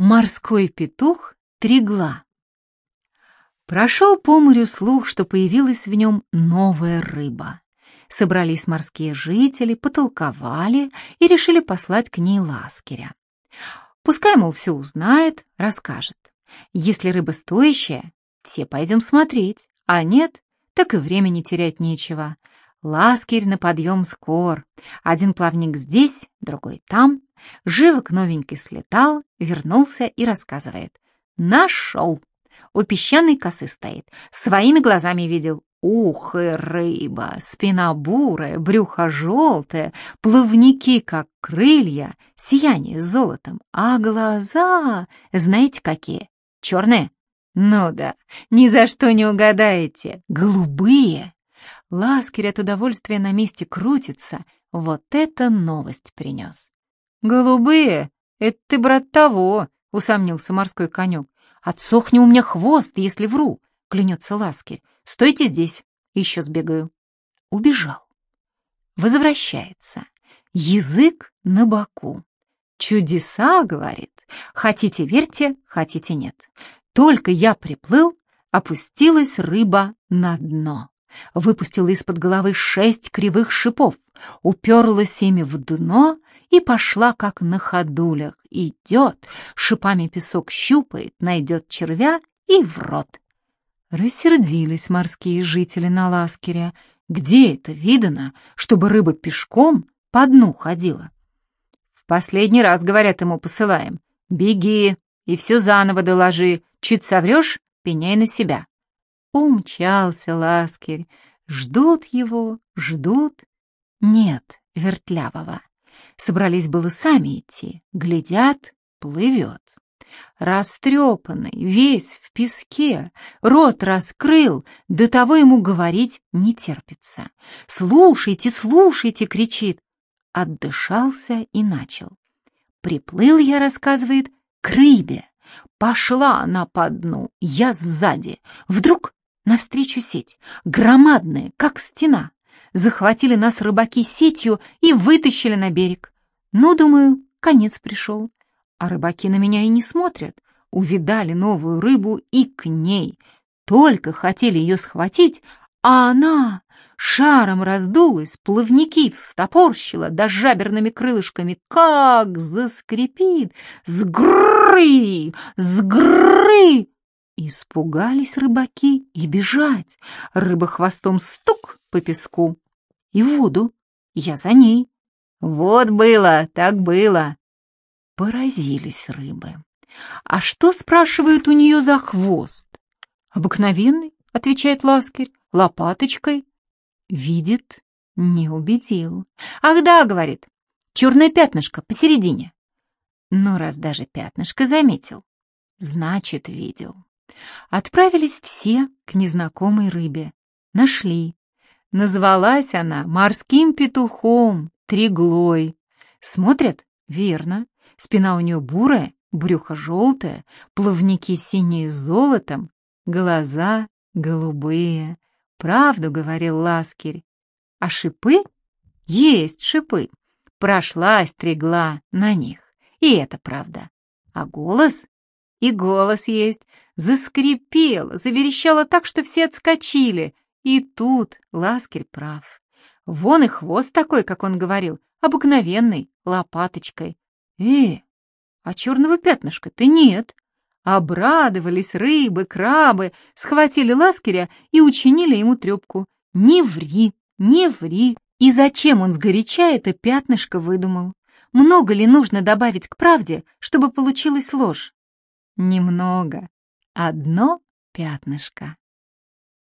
Морской петух Тригла. Прошел по морю слух, что появилась в нем новая рыба. Собрались морские жители, потолковали и решили послать к ней ласкеря. Пускай, мол, все узнает, расскажет. Если рыба стоящая, все пойдем смотреть, а нет, так и времени терять нечего. Ласкерь на подъем скор. Один плавник здесь, другой там. Живок новенький слетал, вернулся и рассказывает. Нашел. У песчаной косы стоит. Своими глазами видел. Ух и рыба, спина бурая, брюхо желтое, плавники, как крылья, сияние золотом. А глаза, знаете какие? Черные? Ну да, ни за что не угадаете. Голубые. Ласкерь от удовольствия на месте крутится. Вот это новость принес. «Голубые? Это ты, брат, того!» — усомнился морской конек. «Отсохни у меня хвост, если вру!» — клянется Ласкерь. «Стойте здесь, еще сбегаю». Убежал. Возвращается. Язык на боку. «Чудеса!» — говорит. «Хотите верьте, хотите нет. Только я приплыл, опустилась рыба на дно выпустила из-под головы шесть кривых шипов, уперлась ими в дно и пошла, как на ходулях. Идет, шипами песок щупает, найдет червя и в рот. Рассердились морские жители на ласкере. Где это видано, чтобы рыба пешком по дну ходила? В последний раз, говорят ему, посылаем. Беги и все заново доложи. Чуть соврешь, пеняй на себя. Умчался ласкерь. Ждут его, ждут. Нет вертлявого. Собрались было сами идти. Глядят, плывет. Растрепанный, весь в песке, рот раскрыл, до того ему говорить не терпится. «Слушайте, слушайте!» — кричит. Отдышался и начал. «Приплыл я, — рассказывает, — к рыбе. Пошла она по дну, я сзади. Вдруг Навстречу сеть, громадная, как стена. Захватили нас рыбаки сетью и вытащили на берег. Ну, думаю, конец пришел. А рыбаки на меня и не смотрят. Увидали новую рыбу и к ней. Только хотели ее схватить, а она шаром раздулась, плавники встопорщила, да жаберными крылышками как заскрипит. Сгры! Сгры! Испугались рыбаки и бежать. Рыба хвостом стук по песку. И в воду. Я за ней. Вот было, так было. Поразились рыбы. А что, спрашивают, у нее за хвост? Обыкновенный, отвечает Ласкарь, лопаточкой. Видит, не убедил. Ах да, говорит, черное пятнышко посередине. Но раз даже пятнышко заметил, значит, видел. Отправились все к незнакомой рыбе. Нашли. Назвалась она морским петухом, триглой. Смотрят, верно. Спина у нее бурая, брюхо желтое, плавники синие с золотом, глаза голубые. Правду говорил Ласкерь. А шипы? Есть шипы. Прошлась тригла на них. И это правда. А голос? И голос есть. Заскрипело, заверещало так, что все отскочили. И тут Ласкерь прав. Вон и хвост такой, как он говорил, обыкновенный, лопаточкой. Э, а черного пятнышка-то нет. Обрадовались рыбы, крабы, схватили Ласкеря и учинили ему трепку. Не ври, не ври. И зачем он сгоряча это пятнышко выдумал? Много ли нужно добавить к правде, чтобы получилась ложь? Немного. Одно пятнышко.